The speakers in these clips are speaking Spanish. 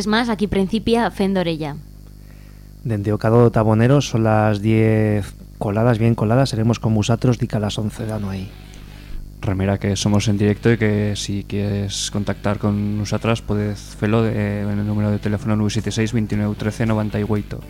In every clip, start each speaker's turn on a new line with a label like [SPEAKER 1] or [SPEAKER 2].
[SPEAKER 1] lunes más aquí Principia Fendorella.
[SPEAKER 2] Dende o Cado Tabonero son las 10 coladas, bien coladas, seremos con vosotros dica las 11 de ahí.
[SPEAKER 3] Remera que somos en directo y que si quieres contactar con nosotras puedes hacerlo en el número de teléfono 976 29 13 98.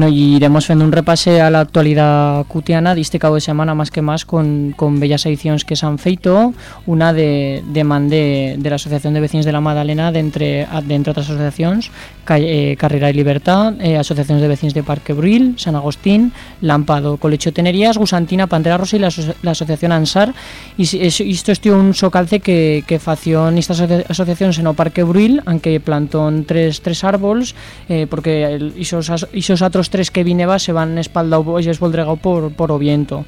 [SPEAKER 4] Bueno, y iremos haciendo un repase a la actualidad cutiana de este cabo de semana más que más con, con bellas ediciones que se han feito, una de, de man de, la Asociación de Vecinos de la Madalena de entre, de entre otras asociaciones eh, Carrera y Libertad, eh, asociaciones de vecinos de Parque Bril, San Agustín, Lampado, Colecho Tenerías, Gusantina, Pantera Rosa y la, la Asociación ANSAR. Y esto es un socalce que, que fació estas asociaciones en o Parque Bril, aunque plantó tres, tres árboles eh, porque esos, esos otros tres que vineba se van espaldados y esvoldregado por, por o viento.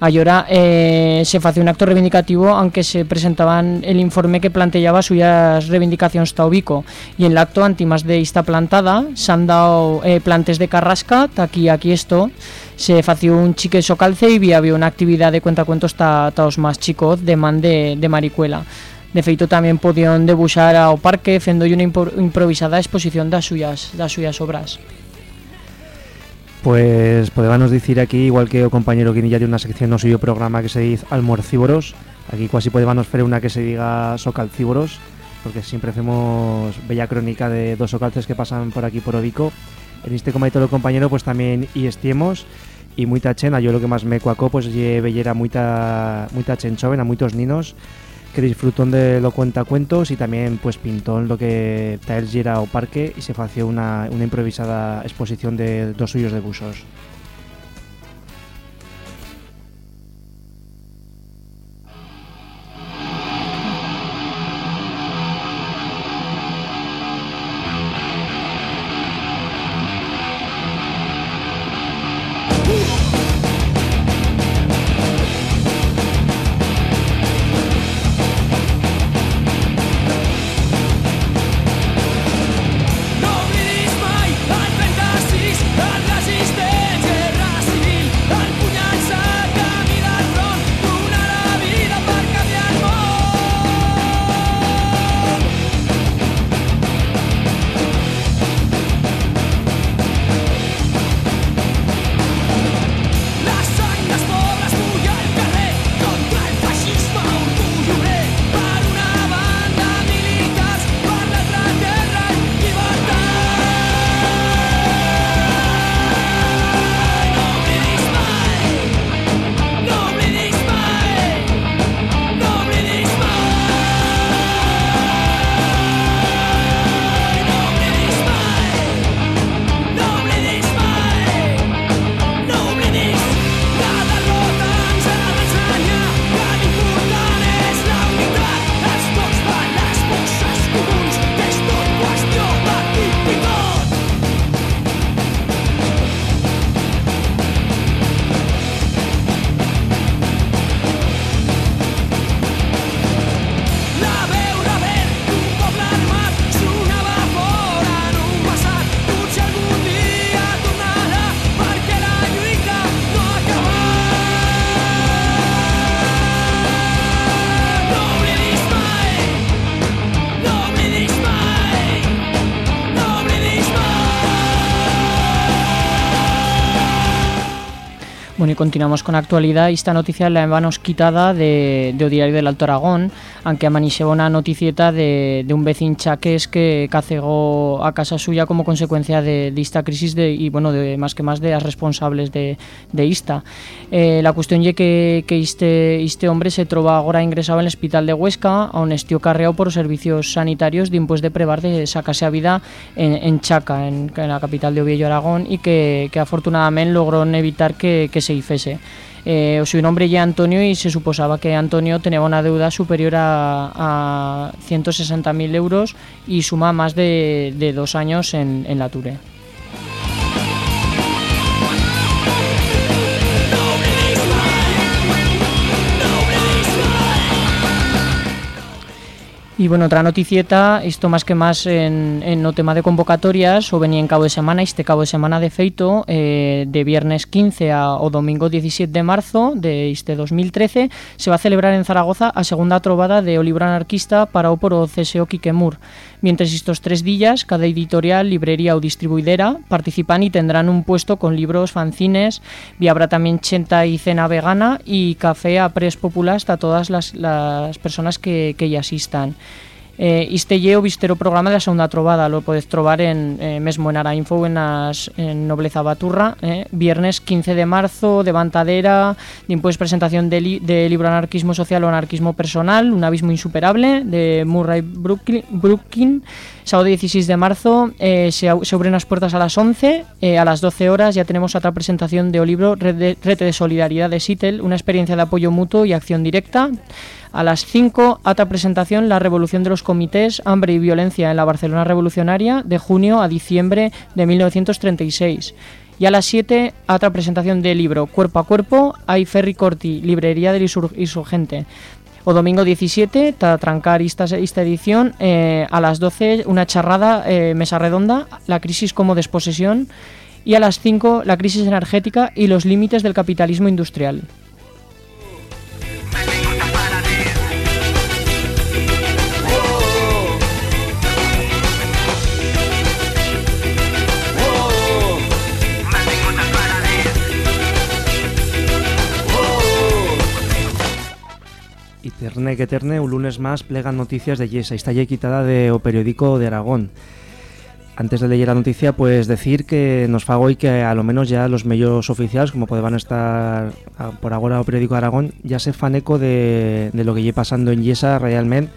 [SPEAKER 4] Ayora eh, se hacía un acto reivindicativo aunque se presentaban el informe que planteaba suyas reivindicaciones Taubico y en el acto antimas de esta plantada se han dado eh, plantes de carrasca aquí aquí esto. Se hacía un chique socalce y había una actividad de cuentacuentos ta, los más chicos de man de, de maricuela. De feito también podían debuxar ao parque fendo una improvisada exposición das suyas, das suyas obras
[SPEAKER 2] Pues podemos decir aquí, igual que o compañero que ya una sección no suyo programa que se dice almorcívoros, aquí casi podemos hacer una que se diga socalcívoros, porque siempre hacemos bella crónica de dos socalces que pasan por aquí por Ovico. En este como todo compañero pues también y y muita chena, yo lo que más me cuacó pues lle bellera muita muita chen joven a muchos ninos que disfrutó de lo cuenta cuentos y también pues pintó lo que tal era o parque y se fació una, una improvisada exposición de dos suyos de busos.
[SPEAKER 4] Y continuamos con actualidad. Esta noticia la hemos quitada de, de Diario del Alto Aragón, aunque amanixeba una noticieta de, un vecino chaques que cacegó a casa suya como consecuencia de, esta crisis de, y, bueno, de más que más de las responsables de, de esta. Eh, la cuestión es que, que este, este hombre se trova ahora ingresado en el hospital de Huesca, aún estió carreado por servicios sanitarios de impuesto de prevar de sacarse a vida en, Chaca, en, la capital de Oviedo, Aragón, y que, que afortunadamente logró evitar que, que se hiciese. Eh, su nombre ya Antonio y se suposaba que Antonio tenía una deuda superior a, a 160.000 euros y suma más de, dos años en, en la Ture. Y bueno, otra noticieta, esto más que más en, en tema de convocatorias, o venía en cabo de semana, este cabo de semana de feito, eh, de viernes 15 a, o domingo 17 de marzo de este 2013, se va a celebrar en Zaragoza a segunda trovada de o anarquista para o por o Quiquemur. Mientras estos tres días, cada editorial, librería o distribuidora participan y tendrán un puesto con libros, fanzines, y habrá también chenta y cena vegana y café a pres popular a todas las, las personas que, que ya asistan. Eh, este lle o vistero programa da segunda trovada lo podes trobar en eh, mesmo en Arainfo en, Nobleza Baturra eh, viernes 15 de marzo de Bantadera después presentación de, de libro Anarquismo Social o Anarquismo Personal un abismo insuperable de Murray Brooklyn, Brooklyn sábado 16 de marzo eh, se, se abren las puertas a las 11 eh, a las 12 horas ya tenemos otra presentación de o libro Red de, de Solidaridad de Sitel una experiencia de apoyo mutuo y acción directa a las 5, otra presentación, La revolución de los comités, hambre y violencia en la Barcelona revolucionaria, de junio a diciembre de 1936. Y a las 7, otra presentación del libro Cuerpo a Cuerpo, hay Ferry Corti, Librería del Insurgente. O domingo 17, para trancar esta, esta edición, eh, a las 12, una charrada, eh, mesa redonda, La crisis como desposesión. Y a las 5, La crisis energética y los límites del capitalismo industrial.
[SPEAKER 2] Y terne que terne, un lunes más plegan noticias de Yesa. Está ya quitada de o periódico de Aragón. Antes de leer la noticia, pues decir que nos fago y que a lo menos ya los medios oficiales, como podían estar por ahora o periódico de Aragón, ya se fan eco de, de lo que lle pasando en Yesa realmente.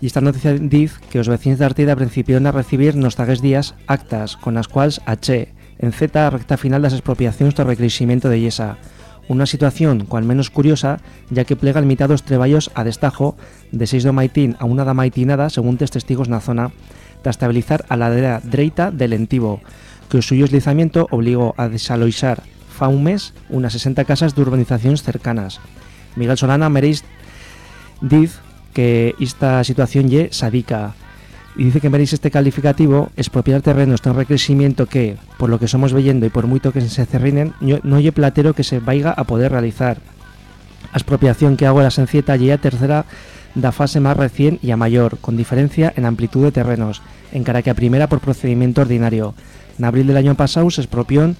[SPEAKER 2] Y esta noticia dice que los vecinos de Artida principiaron a recibir nos tagues días actas con las cuales H en Z recta final das expropiacións do recrecimiento de Yesa. Una situación cual menos curiosa, ya que plega limitados treballos a destajo de 6 do Maitín a una da Maitinada, según tes testigos na zona, de estabilizar a la ladera dreita del Entivo, que o suyo deslizamiento obligó a desaloixar fa un mes unas 60 casas de urbanizacións cercanas. Miguel Solana Meréis diz que esta situación lle sadica y dice que Meréis este calificativo expropiar terrenos tan recrecimiento que, por lo que somos veyendo y por mucho que se cerrinen, no lle platero que se vaiga a poder realizar. Expropiación que hago la sencieta lle a tercera da fase más recién y a mayor, con diferencia en amplitud de terrenos, encara que a primera por procedimiento ordinario. En abril del año pasado se expropió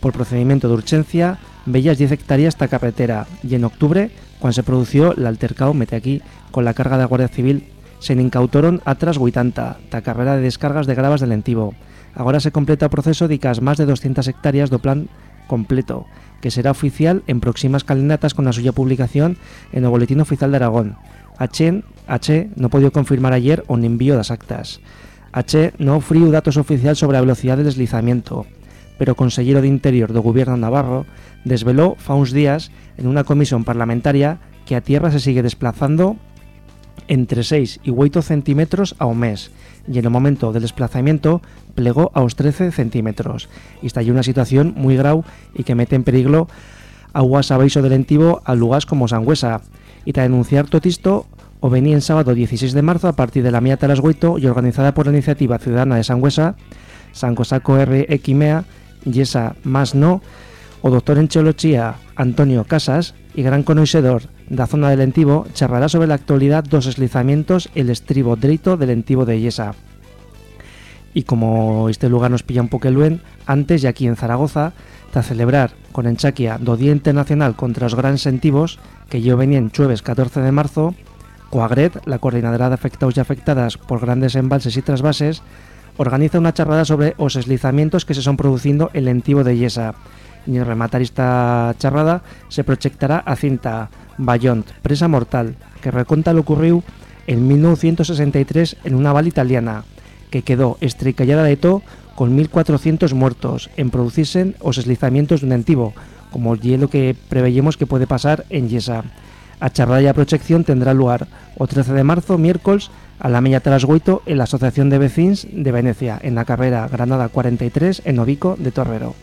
[SPEAKER 2] por procedimiento de urgencia bellas 10 hectáreas esta carretera y en octubre, cuando se produció el altercado, mete aquí, con la carga de Guardia Civil, se incautaron atras 80, ta carrera de descargas de gravas del Entivo. Ahora se completa o proceso de más de 200 hectáreas do plan completo, que será oficial en próximas calinatas con la suya publicación en el Boletín Oficial de Aragón. H, no podido confirmar ayer un envío das actas. H no ofriu datos oficial sobre a velocidade de deslizamiento, pero Consellero de Interior do Gobierno Navarro desveló fa uns días en una comisión parlamentaria que a tierra se sigue desplazando entre 6 y 8 centímetros ao mes y en el momento del desplazamiento plegó a los 13 centímetros y está una situación muy grave y que mete en peligro aguas abaixo del Entivo a lugares como Sangüesa y para denunciar todo esto o venía el sábado 16 de marzo a partir de la Mía Hueito y organizada por la Iniciativa Ciudadana de Sangüesa Sancosaco R. Equimea Yesa Más No o doctor en Cheolochía Antonio Casas y gran conocedor da zona del Entivo charrará sobre la actualidad dos deslizamientos el estribo dreito del Entivo de Yesa. Y como este lugar nos pilla un poco el luen, antes y aquí en Zaragoza, a celebrar con Enchaquia do Día Internacional contra los Gran Sentivos, que yo venía en jueves 14 de marzo, Coagret, la coordinadora de afectados y afectadas por grandes embalses y trasvases, organiza una charrada sobre los deslizamientos que se son produciendo en el entivo de Yesa. Y en rematar esta charrada se proyectará a cinta Bayont, presa mortal, que reconta lo ocurrido en 1963 en una val italiana, que quedó estricallada de todo con 1.400 muertos en producirse os deslizamientos de un entivo, como el hielo que preveíamos que puede pasar en Yesa. A charrada y a proyección tendrá lugar o 13 de marzo, miércoles, a la media trasguito en la Asociación de Vecins de Venecia, en la carrera Granada 43 en Ovico de Torrero.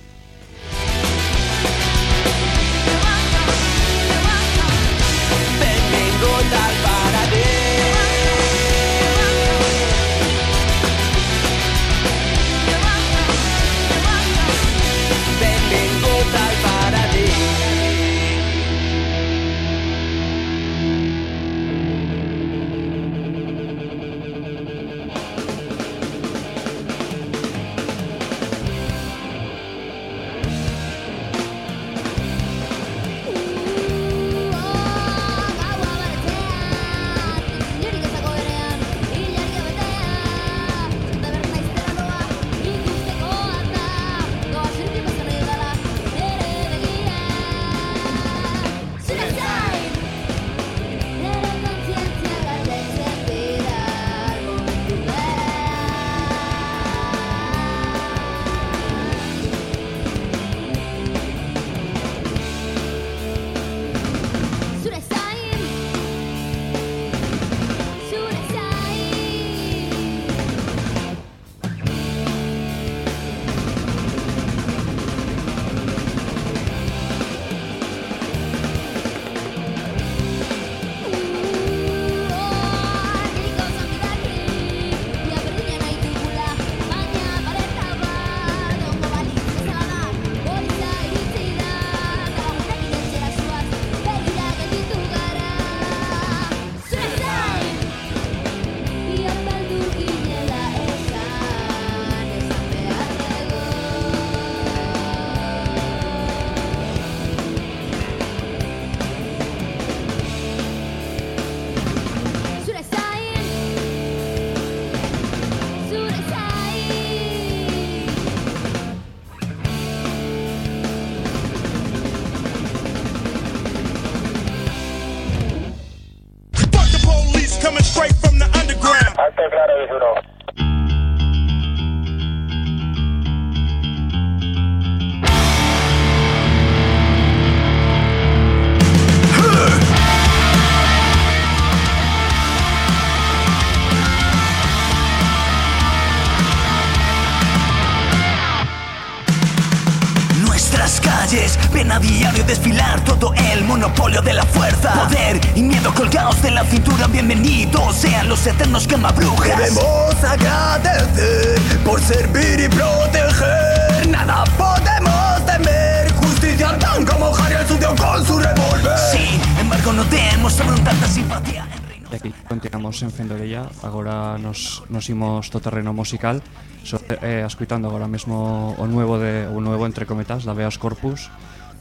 [SPEAKER 5] Los eternos quemabrujas.
[SPEAKER 6] Queremos agradecer por servir y proteger. Nada podemos temer Justicia tan como Harry el sucio con su revólver.
[SPEAKER 5] Sin embargo no demostraron tanta simpatía
[SPEAKER 7] E aquí continuamos en Fendorella Agora nos, nos imos to terreno musical. So, eh, Escuitando agora mesmo o nuevo de o nuevo entre cometas da Beas Corpus.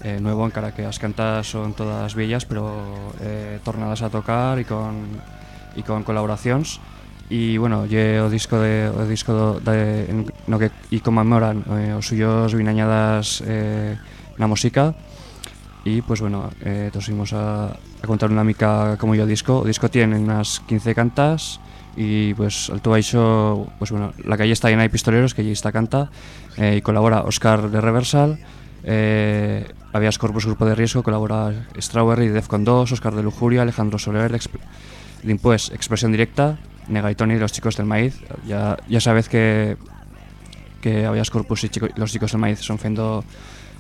[SPEAKER 7] Eh, nuevo en cara que as cantas son todas bellas pero eh, tornadas a tocar e con e con colaboracións e bueno, lle o disco de o disco de, no que e conmemoran eh, os suyos vinañadas eh, na música. E pues bueno, eh, a, a contar unha mica como yo disco. O disco tiene unas 15 cantas e pues alto baixo pues bueno, la calle está llena de pistoleros que allí está canta eh, e colabora Oscar de Reversal eh, Habías Corpus Grupo de Riesgo, colabora Strawberry, Defcon 2, Oscar de Lujuria, Alejandro Soler, Exp Limpues, Expresión Directa, Nega y Los Chicos del Maíz. Ya, ya sabes que que Habías Corpus y chico, Los Chicos del Maíz son fendo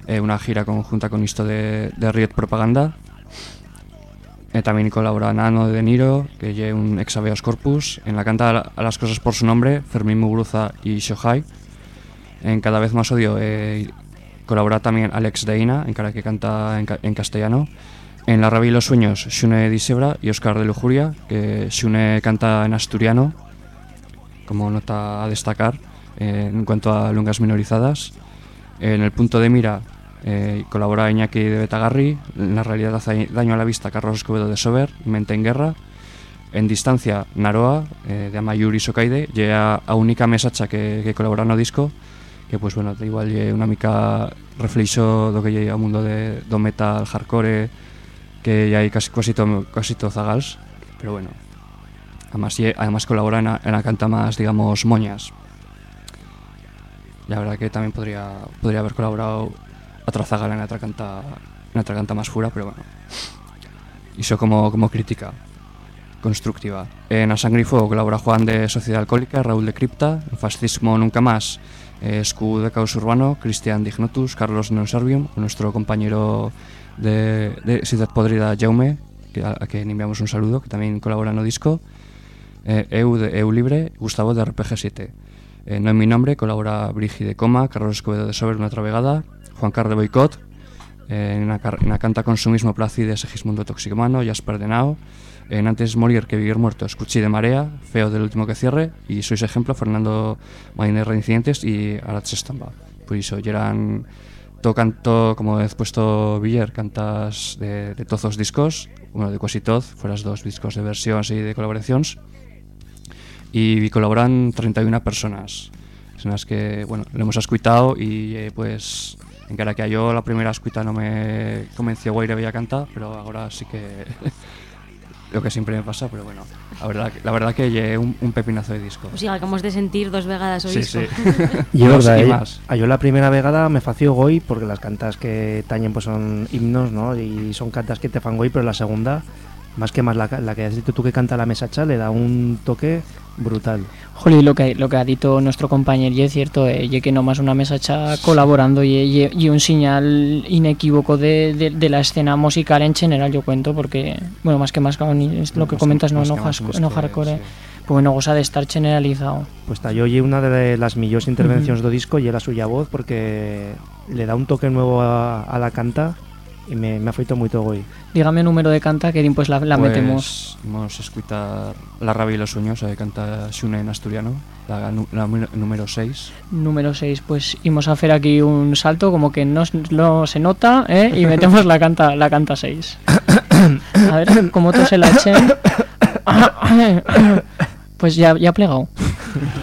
[SPEAKER 7] eh, una gira conjunta con esto de, de Riot Propaganda. Eh, también colabora Nano de Niro, que es un ex Habeas Corpus. En la canta a las cosas por su nombre, Fermín Muguruza y Shohai. En Cada vez más odio, eh, Colabora también Alex Deina, en cara que canta en, en castellano. En La rabia y los sueños, Shune Disebra y Oscar de Lujuria, que Shune canta en asturiano, como nota a destacar. eh, en cuanto a lungas minorizadas. En el punto de mira eh, colabora Iñaki de Betagarri, en la realidad hace daño a la vista Carlos Escobedo de Sober, Mente en Guerra. En distancia, Naroa, eh, de Amayuri Sokaide, llega a única mesacha que, que colabora no disco, que pues bueno, igual lle una mica reflexo do que lle ao mundo de, do metal hardcore que ya hai casi, casi, to, casi to zagals, pero bueno, además, lle- además colabora en la, en la canta más, digamos, moñas. La verdad que también podría, podría haber colaborado otra zagal en otra canta, en otra canta más fura, pero bueno. Hizo como, como crítica constructiva. En A Sangre y Fuego colabora Juan de Sociedad Alcohólica, Raúl de Cripta, Fascismo Nunca Más, eh, Escu de Caos Urbano, Cristian Dignotus, Carlos Neoservium, nuestro compañero de, de Ciudad Podrida, Jaume, que, a, a quien enviamos un saludo, que también colabora en el disco, eh, Eu de Eu Libre, Gustavo de RPG 7. Eh, no en mi nombre, colabora Brigi de Coma, Carlos Escobedo de Sober, una otra vegada, Juan Carlos de Boicot, eh, en, la, canta Consumismo Placide, Segismundo Toxicomano, Jasper de Nao, en Antes morir que vivir muerto, Escuchí de Marea, Feo del último que cierre, y Sois ejemplo, Fernando Mainer Reincidentes y Aratz Estamba. Por eso, ya eran todo canto, como he puesto Villar, cantas de, todos los discos, uno de casi todos, fueras dos discos de versiones y de colaboraciones, y colaboran 31 personas, en las que, bueno, lo hemos escuchado y eh, pues, en cara que a yo la primera escucha no me convenció Guaire Bella Canta, pero ahora sí que lo que siempre me pasa, pero bueno, la verdad, que- la verdad que llegué un, un pepinazo de disco.
[SPEAKER 1] O sea, acabamos de sentir dos vegadas o
[SPEAKER 7] Sí,
[SPEAKER 1] disco.
[SPEAKER 7] sí.
[SPEAKER 2] Y es
[SPEAKER 7] Dos
[SPEAKER 2] verdad,
[SPEAKER 7] y
[SPEAKER 2] eh,
[SPEAKER 7] más.
[SPEAKER 2] a yo la primera vegada me fació goi porque las cantas que tañen pues son himnos, ¿no? Y son cantas que te fan goi, pero la segunda, más que más la que has dicho tú que canta la mesacha, le da un toque brutal.
[SPEAKER 4] Jolí, lo que, lo que ha dicho nuestro compañero y es cierto, eh, y que nomás una mesa colaborando y, y, y un señal inequívoco de, de, de la escena musical en general, yo cuento, porque, bueno, más que más, es lo que
[SPEAKER 7] Más-
[SPEAKER 4] comentas, no,
[SPEAKER 7] más
[SPEAKER 4] no,
[SPEAKER 7] más, más
[SPEAKER 4] no hardcore,
[SPEAKER 7] sí.
[SPEAKER 4] pues bueno, goza de estar generalizado.
[SPEAKER 2] Pues ta yo oye una de las millores intervenciones do disco y la suya voz porque le da un toque nuevo a, a la canta me, me ha feito muy goi.
[SPEAKER 4] Dígame el número de canta que pues la, la
[SPEAKER 7] Pues,
[SPEAKER 4] metemos.
[SPEAKER 7] Vamos a escuchar La rabia y los sueños, eh, canta Xune en asturiano, la, la número 6.
[SPEAKER 4] Número 6, pues íbamos a hacer aquí un salto como que no, no se nota, ¿eh? y metemos la canta la canta 6. A ver, como tú se la echen. Pues ya, ya ha plegado.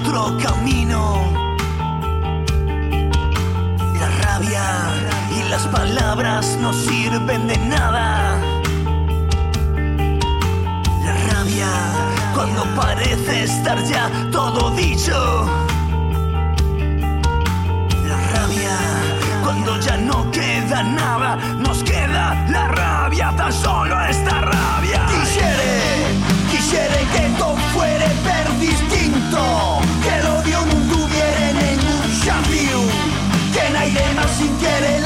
[SPEAKER 5] otro camino. La rabia y las palabras no sirven de nada. La rabia, cuando parece estar ya todo dicho. La rabia, cuando ya no queda nada, nos queda la rabia, tan solo esta rabia. Quisiere, quisiere que todo fuera per que nadie más sintiera la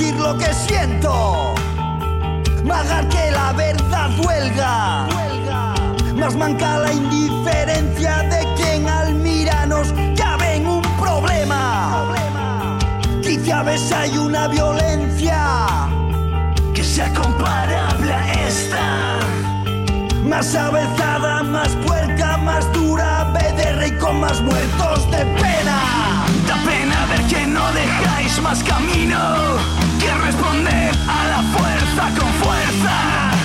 [SPEAKER 5] decir lo que siento. Magar que la verdad huelga. Más manca la indiferencia de quien al mirarnos ya ven un problema. Quizá a hay una violencia que sea comparable a esta. Más avezada, más puerca, más dura, BDR y con más muertos de pena. Da pena ver que no dejáis más camino responder a la fuerza con fuerza.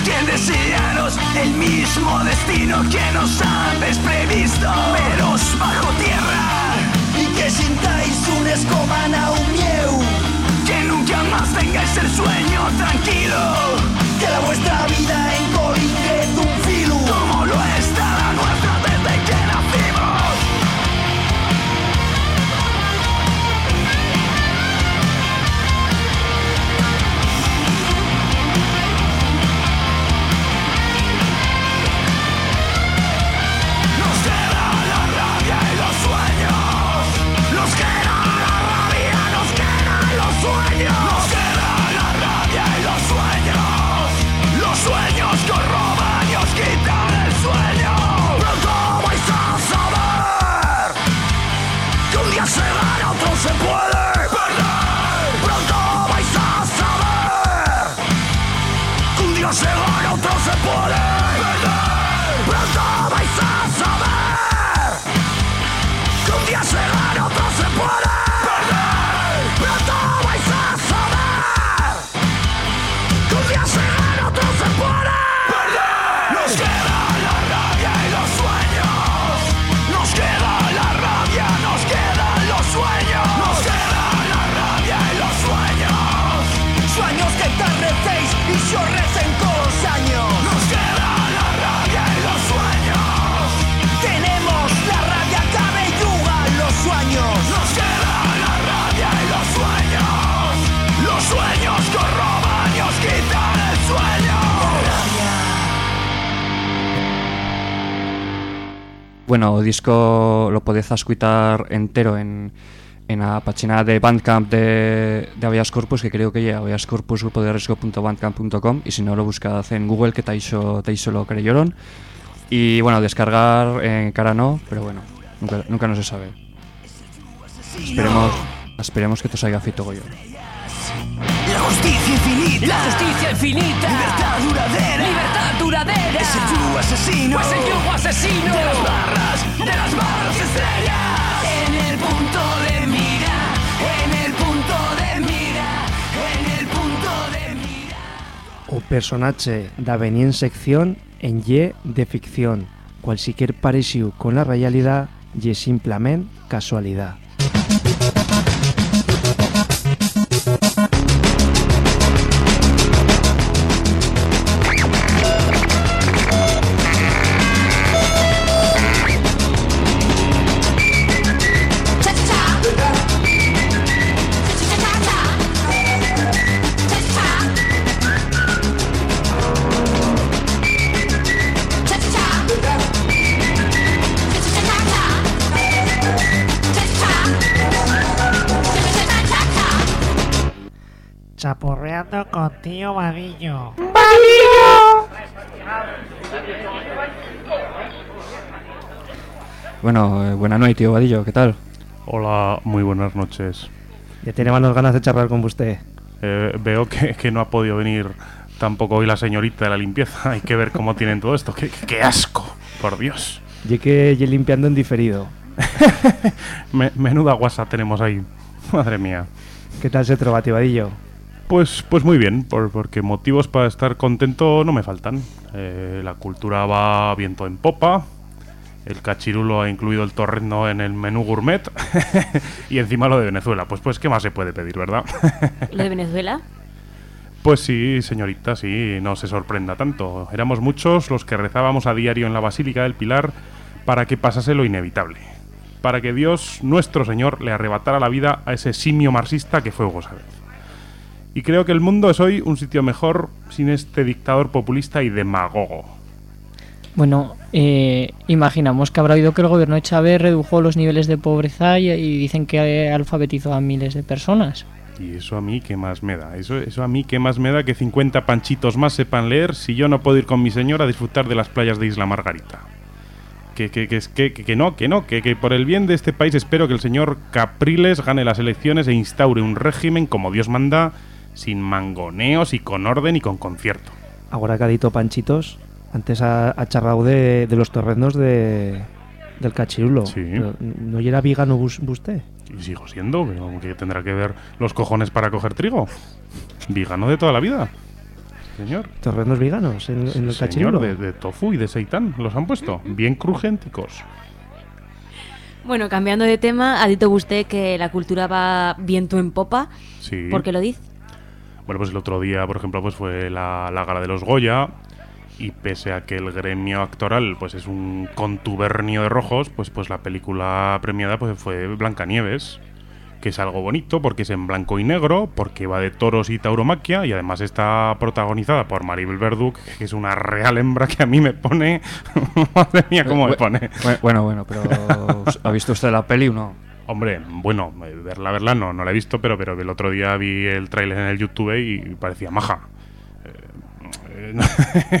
[SPEAKER 5] Quien deseanos el mismo destino que nos antes previsto. Veros bajo tierra. Y que sintáis un escomana un mieu. Que nunca más tengáis el sueño tranquilo. Que la vuestra vida encolige un filu. Como lo está la nuestra desde que Yeah.
[SPEAKER 7] Bueno, o disco lo podéis escuchar entero en, en la página de Bandcamp de, de Habeas Corpus, que creo que llega Habeas Corpus grupo de riesgo.bandcamp.com y si no lo buscad en Google que Taisho, Taisho lo creyeron. Y bueno, descargar en cara no, pero bueno, nunca, nunca no se sabe. Esperemos, esperemos que te salga fito Goyo.
[SPEAKER 5] La justicia infinita.
[SPEAKER 3] La justicia infinita.
[SPEAKER 5] Libertad duradera.
[SPEAKER 3] Libertad duradera.
[SPEAKER 5] Es el yugo asesino.
[SPEAKER 3] Es el yugo asesino.
[SPEAKER 5] De las barras, de las barras estrellas. En el punto de mira. En el punto de mira. En el punto de mira.
[SPEAKER 2] O personaje da venir en sección en ye de ficción. Cualquier parecido con la realidad y simplemente casualidad.
[SPEAKER 8] Vadillo.
[SPEAKER 7] Bueno, eh, buena noche, tío Vadillo, ¿qué tal?
[SPEAKER 9] Hola, muy buenas noches.
[SPEAKER 2] Ya tenemos ganas de charlar con usted.
[SPEAKER 9] Eh, veo que, que no ha podido venir tampoco hoy la señorita de la limpieza. Hay que ver cómo tienen todo esto. ¡Qué, qué asco! Por Dios.
[SPEAKER 2] Y que ye limpiando en diferido.
[SPEAKER 9] Me- menuda guasa tenemos ahí. Madre mía.
[SPEAKER 2] ¿Qué tal se trova, tío Vadillo?
[SPEAKER 9] Pues, pues muy bien, por- porque motivos para estar contento no me faltan. Eh, la cultura va viento en popa. El cachirulo ha incluido el torrendo en el menú gourmet. y encima lo de Venezuela. Pues, pues, ¿qué más se puede pedir, verdad?
[SPEAKER 1] ¿Lo de Venezuela?
[SPEAKER 9] Pues sí, señorita, sí, no se sorprenda tanto. Éramos muchos los que rezábamos a diario en la Basílica del Pilar para que pasase lo inevitable. Para que Dios, nuestro Señor, le arrebatara la vida a ese simio marxista que fue Hugo Chávez. Y creo que el mundo es hoy un sitio mejor sin este dictador populista y demagogo.
[SPEAKER 4] Bueno, eh, imaginamos que habrá oído que el gobierno de Chávez redujo los niveles de pobreza y, y dicen que alfabetizó a miles de personas.
[SPEAKER 9] Y eso a mí qué más me da. Eso, eso a mí qué más me da que 50 panchitos más sepan leer si yo no puedo ir con mi señora a disfrutar de las playas de Isla Margarita. Que, que, que, que, que no, que no, que, que por el bien de este país espero que el señor Capriles gane las elecciones e instaure un régimen como Dios manda, sin mangoneos y con orden y con concierto.
[SPEAKER 2] Ahora que ha dito Panchitos, antes ha, ha charrado de, de los torrendos de, del cachirulo.
[SPEAKER 9] Sí.
[SPEAKER 2] Pero, ¿No era vegano usted?
[SPEAKER 9] Y sigo siendo, pero que tendrá que ver los cojones para coger trigo. Vigano de toda la vida. Señor.
[SPEAKER 2] ¿Torrendos veganos en, en el
[SPEAKER 9] Señor,
[SPEAKER 2] cachirulo?
[SPEAKER 9] de, de tofu y de seitán los han puesto. Bien crujenticos.
[SPEAKER 1] Bueno, cambiando de tema, ha dicho usted que la cultura va viento en popa.
[SPEAKER 9] Sí.
[SPEAKER 1] ¿Por qué lo dice?
[SPEAKER 9] Bueno, pues el otro día, por ejemplo, pues fue la, la gala de los Goya y pese a que el gremio actoral pues es un contubernio de rojos, pues pues la película premiada pues fue Blancanieves, que es algo bonito porque es en blanco y negro, porque va de toros y tauromaquia y además está protagonizada por Maribel Verdú, que es una real hembra que a mí me pone, madre mía, cómo me pone.
[SPEAKER 7] bu- Bueno, bueno, pero ¿ha visto usted la peli o no?
[SPEAKER 9] Hombre, bueno, eh, verla, verla no, no la he visto, pero, pero el otro día vi el tráiler en el YouTube y parecía maja. Eh,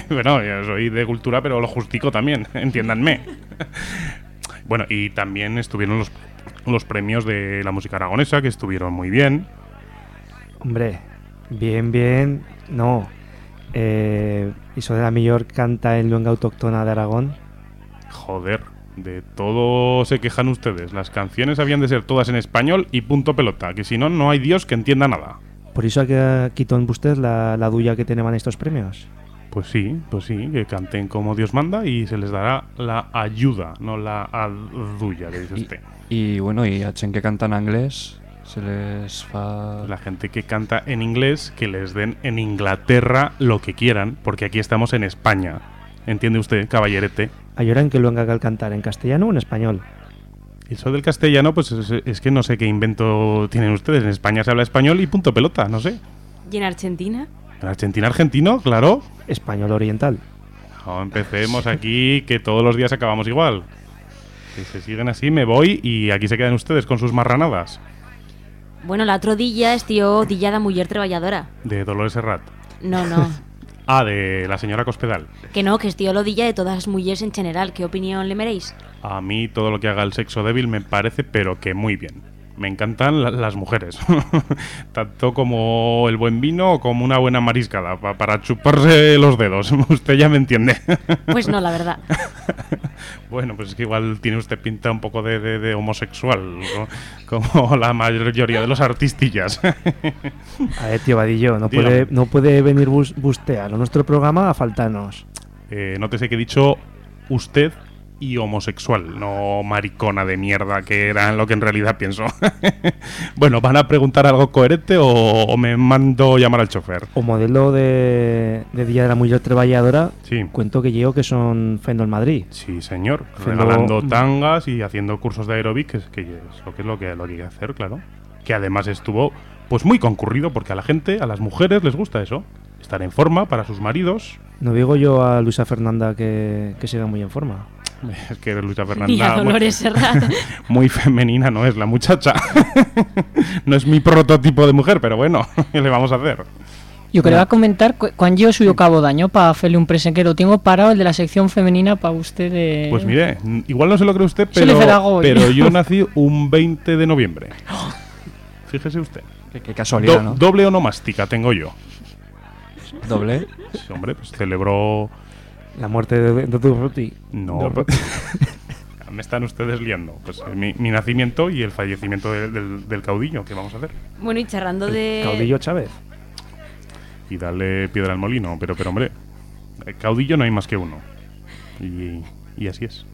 [SPEAKER 9] bueno, yo soy de cultura, pero lo justico también, entiéndanme. bueno, y también estuvieron los, los premios de la música aragonesa, que estuvieron muy bien.
[SPEAKER 2] Hombre, bien, bien, no. Eh, hizo de la mejor canta en lengua autóctona de Aragón.
[SPEAKER 9] Joder, de todo se quejan ustedes. Las canciones habían de ser todas en español y punto pelota, que si no, no hay Dios que entienda nada.
[SPEAKER 2] Por eso que quitó en usted la, la duya que tenemos estos premios.
[SPEAKER 9] Pues sí, pues sí, que canten como Dios manda y se les dará la ayuda, no la adulla, que dice
[SPEAKER 7] Y,
[SPEAKER 9] usted.
[SPEAKER 7] y bueno, y a chen que cantan inglés se les fa...
[SPEAKER 9] La gente que canta en inglés, que les den en Inglaterra lo que quieran, porque aquí estamos en España. ¿Entiende usted, caballerete?
[SPEAKER 2] Ayoran que lo haga cantar en castellano o en español.
[SPEAKER 9] Eso del castellano, pues es, es que no sé qué invento tienen ustedes. En España se habla español y punto pelota, no sé.
[SPEAKER 1] ¿Y en Argentina?
[SPEAKER 9] En Argentina, argentino, claro.
[SPEAKER 2] Español oriental.
[SPEAKER 9] No, empecemos aquí, que todos los días acabamos igual. Si se siguen así, me voy y aquí se quedan ustedes con sus marranadas.
[SPEAKER 1] Bueno, la otro día estío dillada mujer treballadora.
[SPEAKER 9] De Dolores Serrat.
[SPEAKER 1] No, no.
[SPEAKER 9] Ah, de la señora Cospedal.
[SPEAKER 1] que no, que estío lo dilla de todas las mujeres en general. ¿Qué opinión le meréis?
[SPEAKER 9] A mí todo lo que haga el sexo débil me parece, pero que muy bien. Me encantan la- las mujeres. Tanto como el buen vino o como una buena mariscada. pa- para chuparse los dedos. Usted ya me entiende.
[SPEAKER 1] Pues no, la verdad.
[SPEAKER 9] bueno, pues es que igual tiene usted pinta un poco de, de- de homosexual. ¿no? Como la mayoría de los artistillas.
[SPEAKER 2] A ver, tío Vadillo, no
[SPEAKER 9] Dígame.
[SPEAKER 2] puede, no puede venir bus, usted a nuestro programa a faltarnos.
[SPEAKER 9] Eh, nótese que he dicho usted y homosexual, no maricona de mierda, que era lo que en realidad pienso. bueno, ¿van a preguntar algo coherente o, o me mando llamar al chofer?
[SPEAKER 2] O modelo de, de Día de la Mujer Treballadora,
[SPEAKER 9] Sí.
[SPEAKER 2] cuento que yo que son Fendo en Madrid.
[SPEAKER 9] Sí, señor.
[SPEAKER 2] Fendo-
[SPEAKER 9] Regalando tangas y haciendo cursos de aeróbic, que es, que es lo que es lo que, lo que hay que hacer, claro. Que además estuvo pues muy concurrido porque a la gente, a las mujeres les gusta eso. Estar en forma para sus maridos.
[SPEAKER 2] No digo yo a Luisa Fernanda que, que siga muy en forma.
[SPEAKER 9] Es que Luisa Fernanda muy,
[SPEAKER 1] Dolores Serrat.
[SPEAKER 9] muy femenina no es la muchacha. no es mi prototipo de mujer, pero bueno, ¿qué le vamos a hacer?
[SPEAKER 4] Yo quería comentar cu- cuando yo suyo cabo daño para hacerle un presente que lo tengo parado el de la sección femenina para usted de...
[SPEAKER 9] Pues mire, igual no se lo cree usted, pero, pero yo nací un 20 de noviembre. Fíjese usted.
[SPEAKER 7] Qué, qué casualidad,
[SPEAKER 9] Do-
[SPEAKER 7] ¿no?
[SPEAKER 9] Doble onomástica tengo yo.
[SPEAKER 7] Doble.
[SPEAKER 9] Sí, hombre, pues celebró.
[SPEAKER 2] La muerte de, de Durruti.
[SPEAKER 9] No. Me están ustedes liando. Pues eh, mi, mi nacimiento y el fallecimiento de- del, del caudillo. ¿Qué vamos a hacer?
[SPEAKER 1] Bueno, y charrando de...
[SPEAKER 2] Caudillo Chávez.
[SPEAKER 9] Y darle piedra al molino. Pero, pero hombre, caudillo no hay más que uno. Y, y así es.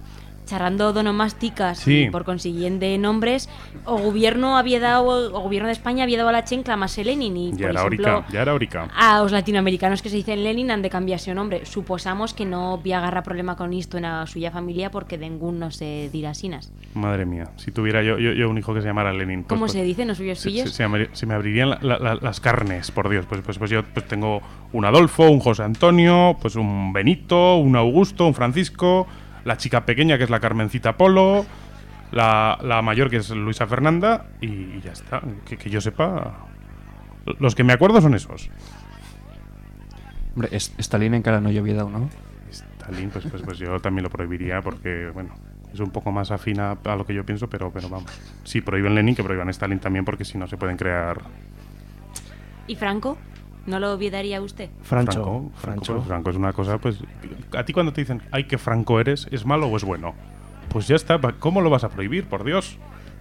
[SPEAKER 1] Charrando donomásticas
[SPEAKER 9] Sí.
[SPEAKER 1] y por consiguiente nombres, o gobierno había dado, o gobierno de España había dado a la chencla más Lenin y
[SPEAKER 9] Ya
[SPEAKER 1] por
[SPEAKER 9] era
[SPEAKER 1] ejemplo,
[SPEAKER 9] ya era ahorica.
[SPEAKER 1] a los latinoamericanos que se dicen Lenin han de cambiarse el nombre. Suposamos que no había agarra problema con esto en la suya familia porque de ningún no se dirá sinas.
[SPEAKER 9] Madre mía, si tuviera yo, yo, yo un hijo que se llamara Lenin. pues-
[SPEAKER 1] ¿Cómo
[SPEAKER 9] pues-
[SPEAKER 1] se dice? ¿No suyos suyos?
[SPEAKER 9] se- se me, se me abrirían la- la- la- las carnes, por Dios. Pues, pues, pues yo pues tengo un Adolfo, un José Antonio, pues un Benito, un Augusto, un Francisco, la chica pequeña que es la Carmencita Polo, la, la mayor que es Luisa Fernanda y, y ya está. Que, que yo sepa, los que me acuerdo son esos.
[SPEAKER 7] Hombre, Stalin en cara no llovía dado, ¿no?
[SPEAKER 9] Stalin, pues, pues, pues yo también lo prohibiría porque, bueno, es un poco más afín a, a lo que yo pienso, pero, pero vamos. Si prohíben Lenin, que prohíban Stalin también porque si no se pueden crear
[SPEAKER 1] ¿Y Franco? ¿No lo olvidaría usted?
[SPEAKER 9] Franco, Franco,
[SPEAKER 2] Francho.
[SPEAKER 9] pues, Franco es una cosa, pues. A ti cuando te dicen, ay, que Franco eres, ¿es malo o es bueno? Pues ya está, ¿cómo lo vas a prohibir? Por Dios.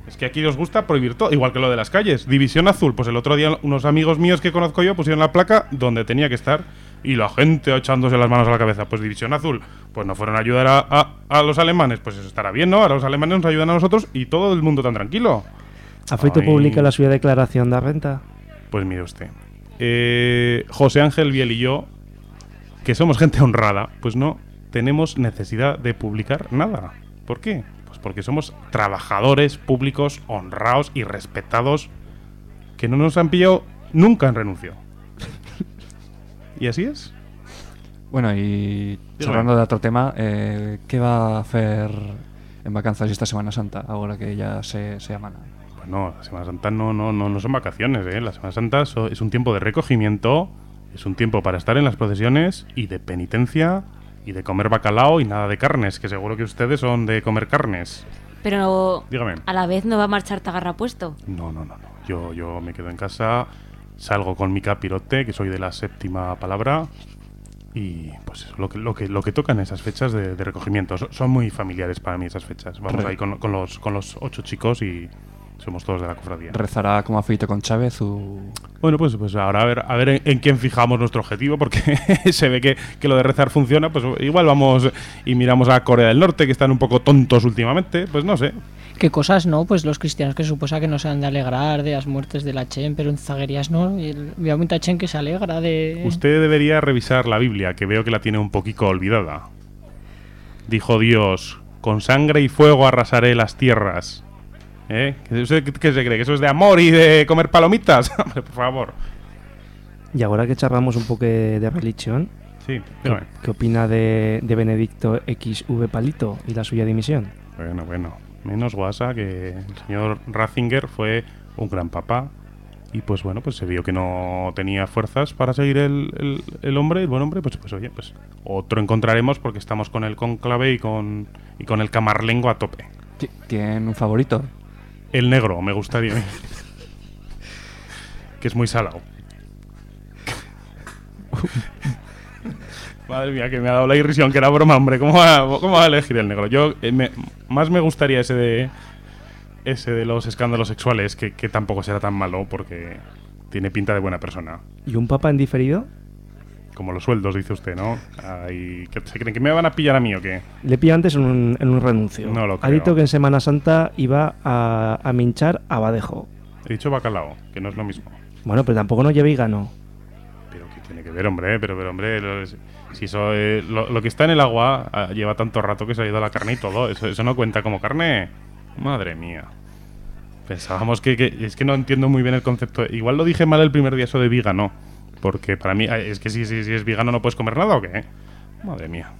[SPEAKER 9] Es que aquí os gusta prohibir todo, igual que lo de las calles. División azul, pues el otro día unos amigos míos que conozco yo pusieron la placa donde tenía que estar y la gente echándose las manos a la cabeza. Pues división azul, pues no fueron a ayudar a, a- a los alemanes, pues eso estará bien, ¿no? Ahora los alemanes nos ayudan a nosotros y todo el mundo tan tranquilo.
[SPEAKER 2] ¿Ha feito pública la suya declaración de renta?
[SPEAKER 9] Pues mire usted. Eh, José Ángel Biel y yo, que somos gente honrada, pues no tenemos necesidad de publicar nada. ¿Por qué? Pues porque somos trabajadores públicos honrados y respetados que no nos han pillado nunca en renuncio. ¿Y así es?
[SPEAKER 7] Bueno, y hablando de otro tema, eh, ¿qué va a hacer en vacanzas esta Semana Santa, ahora que ya se, se amana?
[SPEAKER 9] Bueno, la Semana Santa no, no, no, no son vacaciones, ¿eh? La Semana Santa so- es un tiempo de recogimiento, es un tiempo para estar en las procesiones y de penitencia y de comer bacalao y nada de carnes, que seguro que ustedes son de comer carnes.
[SPEAKER 1] Pero
[SPEAKER 9] Dígame.
[SPEAKER 1] a la vez no va a marchar tagarra puesto.
[SPEAKER 9] No, no, no, no. Yo, yo me quedo en casa, salgo con mi capirote, que soy de la séptima palabra, y pues eso, lo que, lo que, lo que tocan esas fechas de, de recogimiento. So- son muy familiares para mí esas fechas. Vamos
[SPEAKER 7] Re-
[SPEAKER 9] ahí con, con los, con los ocho chicos y somos todos de la cofradía.
[SPEAKER 7] ¿Rezará como afeito con Chávez o...?
[SPEAKER 9] Bueno, pues, pues ahora a ver, a ver en, en quién fijamos nuestro objetivo, porque se ve que, que lo de rezar funciona, pues igual vamos y miramos a Corea del Norte, que están un poco tontos últimamente, pues no sé.
[SPEAKER 4] ¿Qué cosas no? Pues los cristianos que suposa que no se han de alegrar de las muertes de la Chen, pero en zaguerías no. Veo mucha Chen que se alegra de...
[SPEAKER 9] Usted debería revisar la Biblia, que veo que la tiene un poquito olvidada. Dijo Dios, con sangre y fuego arrasaré las tierras. ¿Eh? ¿Qué, usted qué- se cree? ¿Que eso es de amor y de comer palomitas? Hombre, por favor.
[SPEAKER 2] Y ahora que charlamos un poco de religión,
[SPEAKER 9] Sí,
[SPEAKER 2] ¿qué, opina de, de Benedicto XV Palito y la suya dimisión?
[SPEAKER 9] Bueno, bueno. Menos guasa que el señor Ratzinger fue un gran papá. Y pues bueno, pues se vio que no tenía fuerzas para seguir el, el- el hombre, el buen hombre, pues, pues oye, pues otro encontraremos porque estamos con el conclave y con, y con el camarlengo a tope.
[SPEAKER 7] Ti- ¿Tienen un favorito?
[SPEAKER 9] El negro, me gustaría. que es muy salado. Madre mía, que me ha dado la irrisión, que era broma, hombre. ¿Cómo va, cómo a elegir el negro? Yo eh, me- más me gustaría ese de ese de los escándalos sexuales, que, que tampoco será tan malo, porque tiene pinta de buena persona.
[SPEAKER 2] ¿Y un papa en diferido?
[SPEAKER 9] Como los sueldos, dice usted, ¿no? Ay, ¿que ¿Se creen que me van a pillar a mí o qué?
[SPEAKER 2] Le pilló antes en un, en un renuncio.
[SPEAKER 9] No lo
[SPEAKER 2] Ha
[SPEAKER 9] creo.
[SPEAKER 2] dicho que en Semana Santa iba a, a minchar a Badejo.
[SPEAKER 9] He dicho bacalao, que no es lo mismo.
[SPEAKER 2] Bueno, pero tampoco no lleva y ganó.
[SPEAKER 9] Pero que tiene que ver, hombre, pero, pero hombre, lo, si eso, eh, lo, lo que está en el agua ah, lleva tanto rato que se ha ido la carne y todo, eso, eso no cuenta como carne. Madre mía. Pensábamos que, que- es que no entiendo muy bien el concepto. Igual lo dije mal el primer día eso de vegano, porque para mí es que si, si, si es vegano no puedes comer nada o qué. Madre mía.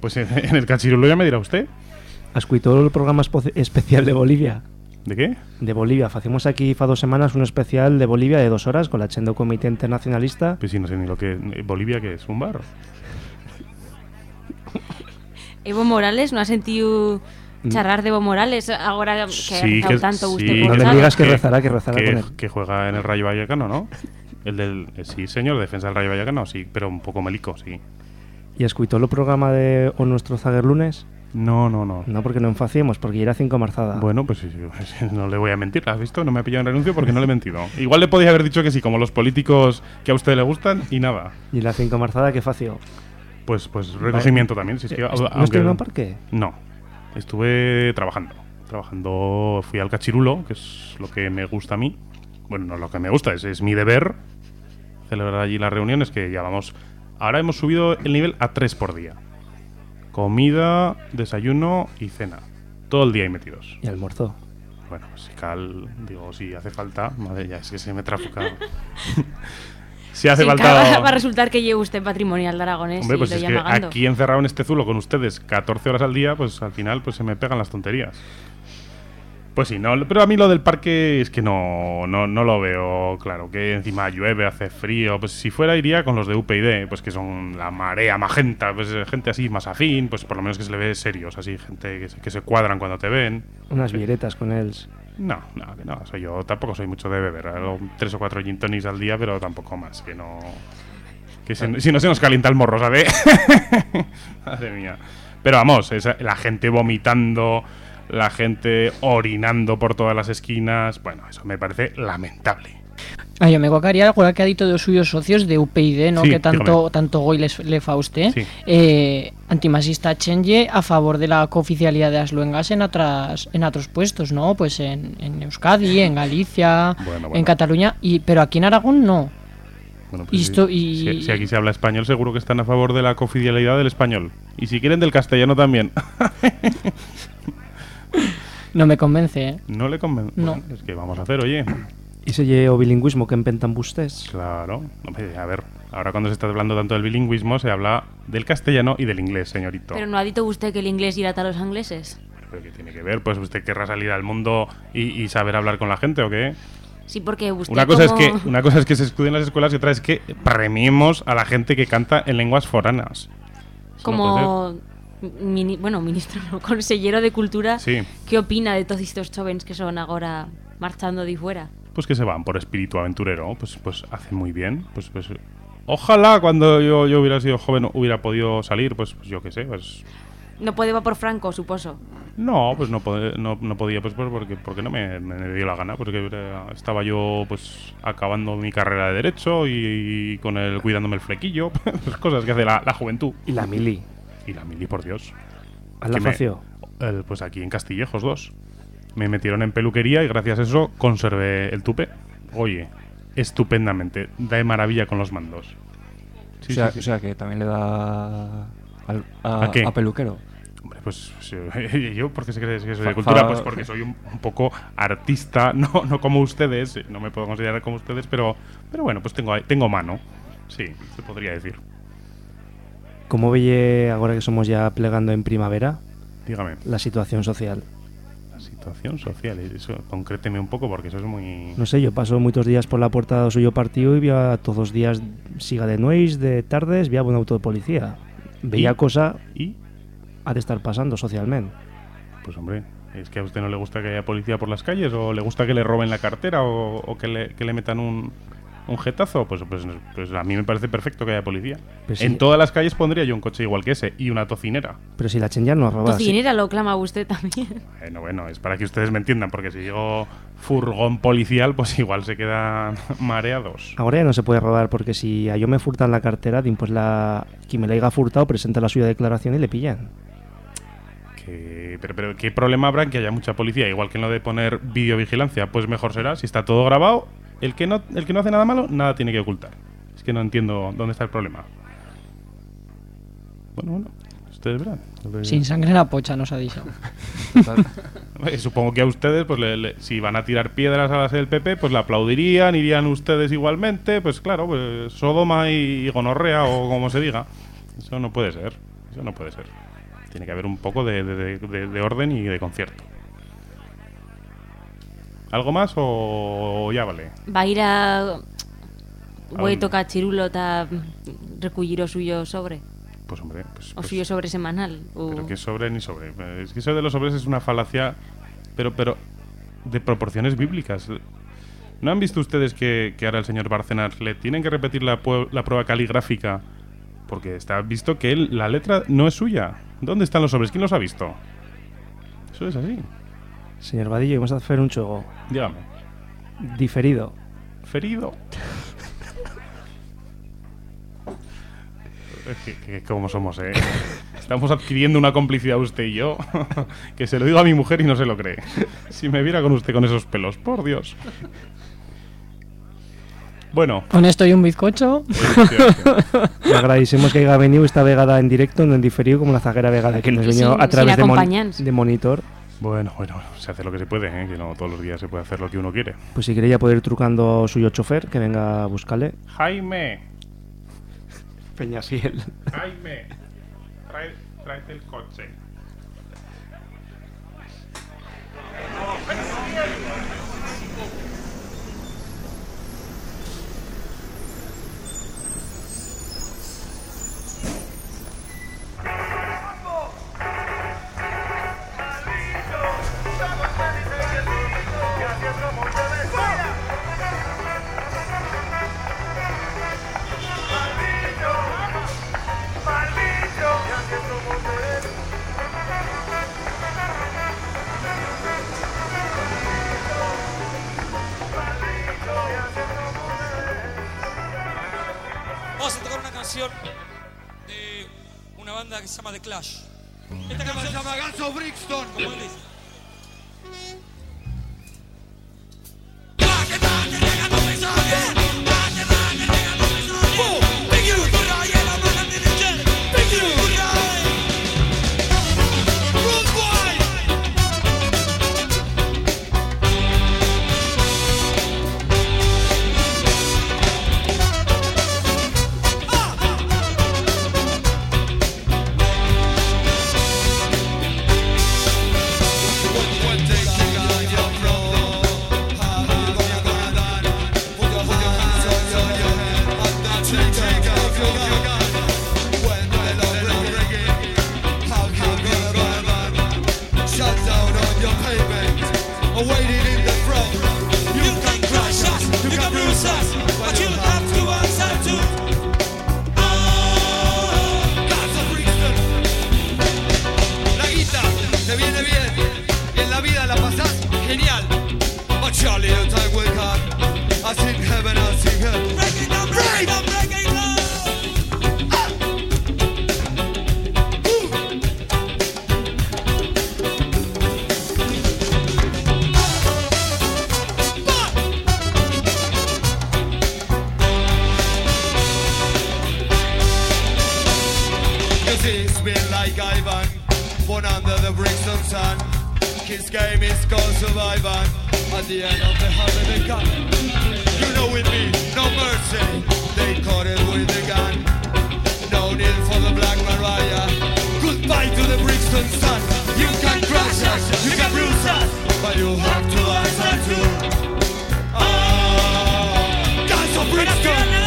[SPEAKER 9] Pues en, en el cachirulo ya me dirá usted.
[SPEAKER 2] ¿Escuitó el programa especial de Bolivia?
[SPEAKER 9] ¿De qué?
[SPEAKER 2] De Bolivia. Hacemos aquí fa dos semanas un especial de Bolivia de dos horas con la Chendo Comité Internacionalista.
[SPEAKER 9] Pues sí, no sé ni lo que. eh, Bolivia, que es? ¿Un bar?
[SPEAKER 1] Evo Morales no ha sentido charrar de Evo Morales ahora que ha
[SPEAKER 9] Sí,
[SPEAKER 1] rezado
[SPEAKER 9] que,
[SPEAKER 1] tanto
[SPEAKER 9] sí,
[SPEAKER 1] por
[SPEAKER 2] No le digas que rezará, que rezará
[SPEAKER 9] que-
[SPEAKER 2] con él.
[SPEAKER 9] que juega en el Rayo Vallecano, ¿no? El del. eh, sí, señor, defensa del Rayo Vallecano, sí, pero un poco melico, sí.
[SPEAKER 2] ¿Y escuitó el programa de O Nuestro Zaguer Lunes?
[SPEAKER 9] No, no, no.
[SPEAKER 2] No, porque no enfaciemos, porque era cinco marzada.
[SPEAKER 9] Bueno, pues sí, sí, no le voy a mentir, ¿la has visto? No me ha pillado en renuncio porque no le he mentido. Igual le podía haber dicho que sí, como los políticos que a usted le gustan, y nada.
[SPEAKER 2] ¿Y la cinco marzada qué fació?
[SPEAKER 9] Pues, pues recogimiento también. Si es que,
[SPEAKER 2] Eh,
[SPEAKER 9] aunque-
[SPEAKER 2] ¿No estuvieron en parque?
[SPEAKER 9] No, estuve trabajando. Trabajando, fui al cachirulo, que es lo que me gusta a mí. Bueno, no lo que me gusta, es, es mi deber celebrar allí las reuniones, que ya vamos... Ahora hemos subido el nivel a tres por día. Comida, desayuno y cena. Todo el día ahí metidos.
[SPEAKER 2] Y almorzó.
[SPEAKER 9] Bueno, si cal, digo, si hace falta... Madre, ya es que se me trafuca. si hace
[SPEAKER 1] Sí,
[SPEAKER 9] falta...
[SPEAKER 1] va a resultar que lleve usted patrimonial de Aragonés
[SPEAKER 9] Hombre,
[SPEAKER 1] y
[SPEAKER 9] pues
[SPEAKER 1] lo
[SPEAKER 9] es que aquí encerrado en este zulo con ustedes 14 horas al día, pues al final pues se me pegan las tonterías. Pues sí, no, pero a mí lo del parque es que no, no, no lo veo claro. Que encima llueve, hace frío. Pues si fuera iría con los de UPyD, pues que son la marea magenta, pues eh, gente así más afín, pues por lo menos que se le ve serios, así, gente que se, que se cuadran cuando te ven.
[SPEAKER 2] Unas vieretas con él.
[SPEAKER 9] No, no, que no, soy yo tampoco soy mucho de beber, hago tres o cuatro gin tonics al día, pero tampoco más, que no... Que se- si no se nos calienta el morro, ¿sabes? Madre mía. Pero vamos, esa- la gente vomitando, la gente orinando por todas las esquinas, bueno, eso me parece lamentable.
[SPEAKER 4] Ah, yo me cocaría algo que ha dicho de los suyos socios de UPyD, ¿no?
[SPEAKER 9] Sí,
[SPEAKER 4] que tanto,
[SPEAKER 9] dígame.
[SPEAKER 4] tanto goy les, le fa a usted.
[SPEAKER 9] Sí.
[SPEAKER 4] Eh, antimasista Chenye a favor de la cooficialidad de las luengas en otras en otros puestos, ¿no? Pues en, en Euskadi, en Galicia,
[SPEAKER 9] Bueno, bueno.
[SPEAKER 4] en Cataluña, y pero aquí en Aragón no.
[SPEAKER 9] Bueno,
[SPEAKER 4] Y
[SPEAKER 9] sí.
[SPEAKER 4] esto- y-
[SPEAKER 9] Si, si aquí se habla español, seguro que están a favor de la confidencialidad del español. Y si quieren del castellano también.
[SPEAKER 4] No me convence, ¿eh?
[SPEAKER 9] no le convence.
[SPEAKER 4] No.
[SPEAKER 9] Bueno, es que vamos a hacer, oye.
[SPEAKER 2] ¿Y se lleva o bilingüismo que empentan bustes?
[SPEAKER 9] Claro. Hombre, a ver, ahora cuando se está hablando tanto del bilingüismo, se habla del castellano y del inglés, señorito.
[SPEAKER 1] Pero no ha dicho usted que el inglés irá a los ingleses.
[SPEAKER 9] ¿Pero qué tiene que ver? Pues usted querrá salir al mundo y, y saber hablar con la gente, ¿o qué?
[SPEAKER 1] Sí, porque usted
[SPEAKER 9] Una cosa,
[SPEAKER 1] como-
[SPEAKER 9] es que, una cosa es que se estudie en las escuelas y otra es que premiemos a la gente que canta en lenguas foranas. Eso no puede
[SPEAKER 1] como mini- bueno, ministro, no, consellero de cultura,
[SPEAKER 9] Sí.
[SPEAKER 1] ¿qué opina de todos estos jóvenes que son ahora marchando de fuera?
[SPEAKER 9] pues que se van por espíritu aventurero, pues, pues hacen muy bien. Pues, pues ojalá cuando yo, yo hubiera sido joven hubiera podido salir, pues, pues yo qué sé, pues
[SPEAKER 1] No puede va por Franco, suposo.
[SPEAKER 9] no, pues no, pod- no, no podía, pues, pues porque, porque no me, me dio la gana, porque estaba yo pues acabando mi carrera de derecho y, con el cuidándome el flequillo, las cosas que hace la, la juventud.
[SPEAKER 2] Y la mili.
[SPEAKER 9] Y la mili, por Dios.
[SPEAKER 2] ¿A la
[SPEAKER 9] me- el- pues aquí en Castillejos dos. Me metieron en peluquería y gracias a eso conservé el tupe. Oye, estupendamente. Da de maravilla con los mandos. Sí,
[SPEAKER 7] o, sea,
[SPEAKER 9] sí, sí.
[SPEAKER 7] o sea, que también le da al- a,
[SPEAKER 9] ¿A qué?
[SPEAKER 7] a peluquero.
[SPEAKER 9] Hombre, pues yo, ¿por qué se cree que soy de
[SPEAKER 7] Fa-
[SPEAKER 9] cultura?
[SPEAKER 7] fa-
[SPEAKER 9] Pues porque soy un, un poco artista, no, no como ustedes, no me puedo considerar como ustedes, pero, pero bueno, pues tengo, tengo mano. Sí, se podría decir.
[SPEAKER 2] ¿Cómo veie ahora que somos ya plegando en primavera?
[SPEAKER 9] Dígame.
[SPEAKER 2] la situación social.
[SPEAKER 9] La situación social, eso, concréteme un poco porque eso es muy...
[SPEAKER 2] No sé, yo paso muchos días por la puerta do suyo partido y veía todos los días, siga de nois, de tardes, veía un auto de policía. Veía
[SPEAKER 9] ¿Y?
[SPEAKER 2] cosa
[SPEAKER 9] ¿Y?
[SPEAKER 2] ha de estar pasando socialmente.
[SPEAKER 9] Pues hombre, ¿es que a usted no le gusta que haya policía por las calles? ¿O le gusta que le roben la cartera? ¿O, o que, le, que le metan un, un jetazo? Pues, pues, pues a mí me parece perfecto que haya policía.
[SPEAKER 2] Pues sí.
[SPEAKER 9] En todas las calles pondría yo un coche igual que ese y una tocinera.
[SPEAKER 2] Pero si la chen ya no roba. sí.
[SPEAKER 1] Tocinera lo clama usted también.
[SPEAKER 9] Bueno, bueno, es para que ustedes me entiendan, porque si digo furgón policial, pues igual se quedan mareados.
[SPEAKER 2] Ahora ya no se puede robar porque si a yo me furtan la cartera, pues la quien me la haya furtado presenta la suya declaración y le pillan.
[SPEAKER 9] Que- pero, pero, ¿qué problema habrá en que haya mucha policía? Igual que en lo de poner videovigilancia, pues mejor será. Si está todo grabado, el que no, el que no hace nada malo, nada tiene que ocultar. Es que no entiendo dónde está el problema. Bueno, bueno, ustedes verán.
[SPEAKER 4] Sin sangre en la pocha, nos ha dicho.
[SPEAKER 9] Supongo que a ustedes, pues le- le- si van a tirar piedras a la sede del PP, pues le aplaudirían, irían ustedes igualmente. Pues claro, pues Sodoma y Gonorrea o como se diga. Eso no puede ser. Eso no puede ser. Tiene que haber un poco de, de- de- de- de orden y de concierto. ¿Algo más o ya vale?
[SPEAKER 1] Va a ir a... Voy a tocar chirulo recollir o suyo sobre.
[SPEAKER 9] Pues hombre, pues,
[SPEAKER 1] O
[SPEAKER 9] pues-
[SPEAKER 1] suyo sobre semanal. O...
[SPEAKER 9] pero que sobre ni sobre. Es que eso de los sobres es una falacia, pero pero de proporciones bíblicas. ¿No han visto ustedes que, que ahora el señor Bárcenas le tienen que repetir la, la prueba caligráfica? Porque está visto que él, la letra no es suya. ¿Dónde están los sobres? ¿Quién los ha visto? Eso es así.
[SPEAKER 2] Señor Vadillo, vamos a hacer un juego
[SPEAKER 9] Dígame.
[SPEAKER 2] diferido.
[SPEAKER 9] Ferido. Es que, que- cómo somos, ¿eh? Estamos adquiriendo una complicidad usted y yo, que se lo digo a mi mujer y no se lo cree. Si me viera con usted con esos pelos, por Dios. Bueno,
[SPEAKER 4] Con esto y un bizcocho.
[SPEAKER 2] Le agradecemos que haya venido esta vegada en directo, no en diferido, como la zaguera vegada que nos
[SPEAKER 1] Y
[SPEAKER 2] venido a través de, mon- de monitor.
[SPEAKER 9] Bueno, bueno, se hace lo que se puede, ¿eh? que no todos los días se puede hacer lo que uno quiere.
[SPEAKER 2] Pues si queréis ya poder ir trucando suyo chofer, que venga a buscarle.
[SPEAKER 9] Jaime,
[SPEAKER 2] Peñasiel.
[SPEAKER 9] Jaime, trae, tráete el coche.
[SPEAKER 10] It's over, Rickstone. Like Ivan, born under the Brixton sun. His game is called survival At the end of the hunt they come. You know with me, no mercy. They caught it with a gun. No need for the Black Mariah. Goodbye to the Brixton sun.
[SPEAKER 5] You can crush us, you can bruise us, but you have to answer to. Ah, guys of Brixton.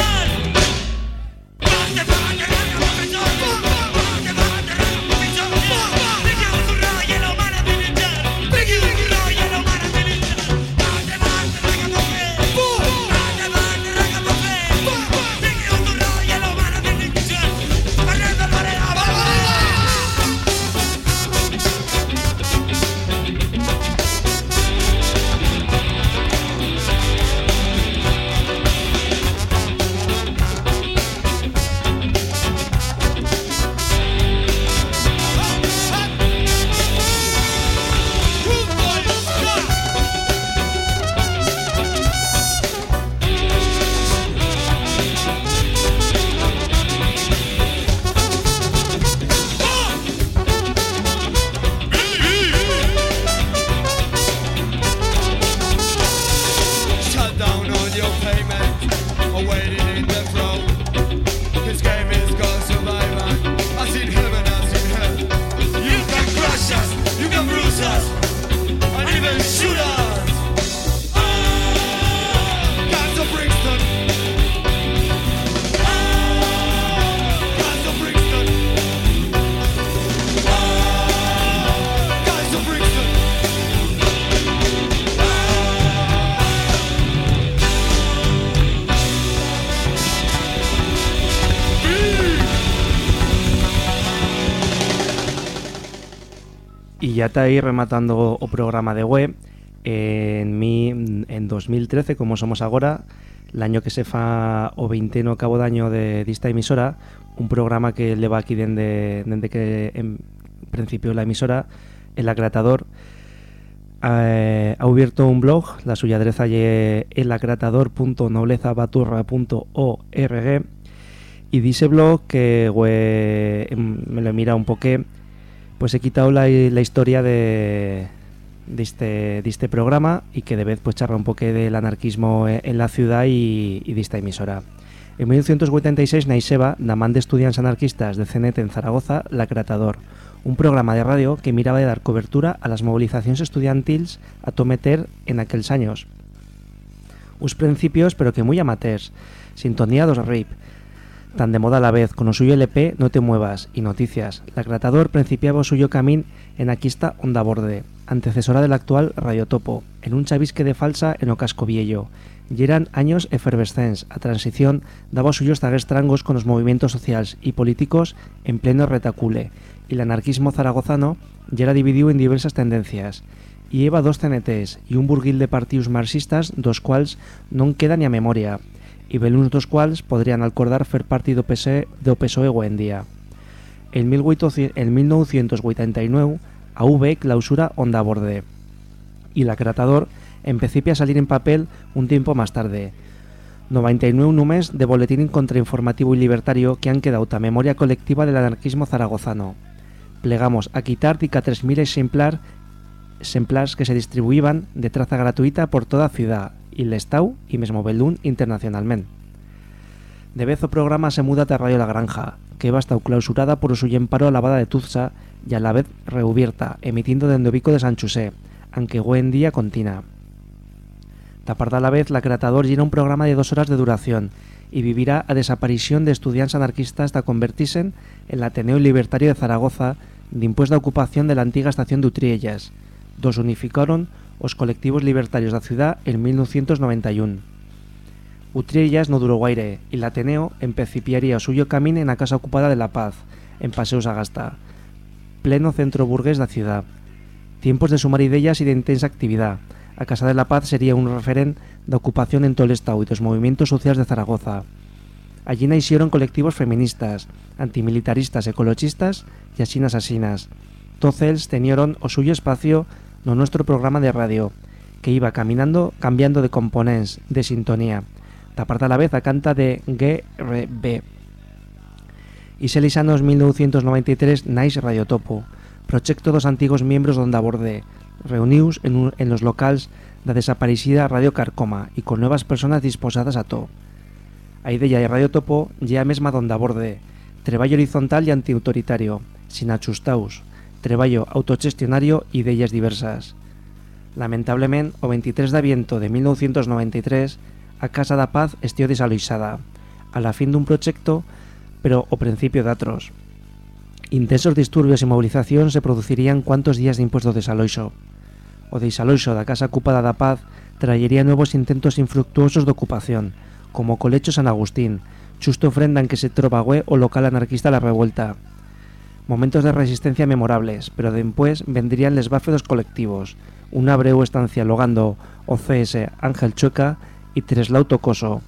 [SPEAKER 2] Ya está ahí rematando o programa de web en mi en 2013, como somos ahora, el año que se fa o 20 cabo de año de, de esta emisora, un programa que le va aquí desde, que en principio la emisora, el acratador, eh, ha abierto un blog, la suya adresa es elacratador.noblezabaturra.org y dice blog que em, me lo he mirado un poqué pues he quitado la, la historia de, este, este programa y que de vez pues charla un poco del anarquismo e- en la ciudad y, y de esta emisora. En 1986 naixeba la man de estudiantes anarquistas de CNET en Zaragoza, La Cratador, un programa de radio que miraba de dar cobertura a las movilizaciones estudiantiles a tometer en aquellos años. Uns principios pero que muy amateurs, sintonía dos RIP, tan de moda a la vez, con o suyo LP No te muevas y Noticias. La Gratador principiaba suyo camín en Aquista Onda Borde, antecesora del actual Radio Topo, en un chavisque de falsa en o casco viejo. Y eran años efervescents, a transición daba os suyos tagues trangos con los movimientos sociales y políticos en pleno retacule, y el anarquismo zaragozano ya era dividido en diversas tendencias. Y lleva dos CNTs y un burguil de partidos marxistas, dos cuales non queda ni a memoria, y beluns dos cuals podrían acordar fer parte do, PS, do PSOE hoy en día. En, 1800 en 1989, a V clausura Onda Borde, y la Cratador empecé a salir en papel un tiempo más tarde. 99 números de boletín contrainformativo y libertario que han quedado a memoria colectiva del anarquismo zaragozano. Plegamos a quitar dica 3.000 ejemplar, ejemplares que se distribuían de traza gratuita por toda ciudad, y l'Estau y mesmo Belún internacionalmente. De vez o programa se muda a Radio La Granja, que va estado clausurada por su emparo a la bada de Tuzza y a la vez reubierta, emitiendo dende o Vico de San Chusé, aunque hoy en día contina. Taparda a la vez, la Cratador llena un programa de dos horas de duración y vivirá a desaparición de estudiantes anarquistas hasta convertirse en el Ateneo Libertario de Zaragoza de impuesta ocupación de la antigua estación de Utriellas, dos unificaron os colectivos libertarios da ciudad en 1991. Utriellas no duró guaire y el Ateneo empecipiaría suyo camino en la Casa Ocupada de La Paz, en Paseos Agasta, pleno centro burgués da ciudad. Tiempos de sumar ideas y de intensa actividad. A Casa de la Paz sería un referente de ocupación en todo el Estado y dos movimientos sociales de Zaragoza. Allí nacieron colectivos feministas, antimilitaristas, ecologistas y asinas asinas. Todos ellos tenieron o suyo espacio no nuestro programa de radio, que iba caminando cambiando de componentes, de sintonía. Taparta a la vez a canta de GRB. Y seis años 1993 naix Radio Topo, proyecto dos antiguos miembros donde aborde, reunidos en, en los locales de desaparecida Radio Carcoma y con nuevas personas disposadas a todo. A idea de Radio Topo ya mesma donde aborde, treballo horizontal y antiautoritario, sin achustaus, treballo autogestionario i d'elles diverses. Lamentablement, o 23 d'aviento de 1993, a Casa da Paz estió desaloixada, a la fin dun proxecto, pero o principio de atros. Intensos disturbios e movilizacións se producirían cuantos días de impuesto de desaloixo. O desaloixo da Casa Ocupada da Paz traería nuevos intentos infructuosos de ocupación, como Colecho San Agustín, xusto ofrenda en que se trobague o local anarquista La Revuelta. Momentos de resistencia memorables, pero después vendrían les báfedos colectivos, unha breu estancia logando o CS Ángel Chueca e Treslao Tocoso.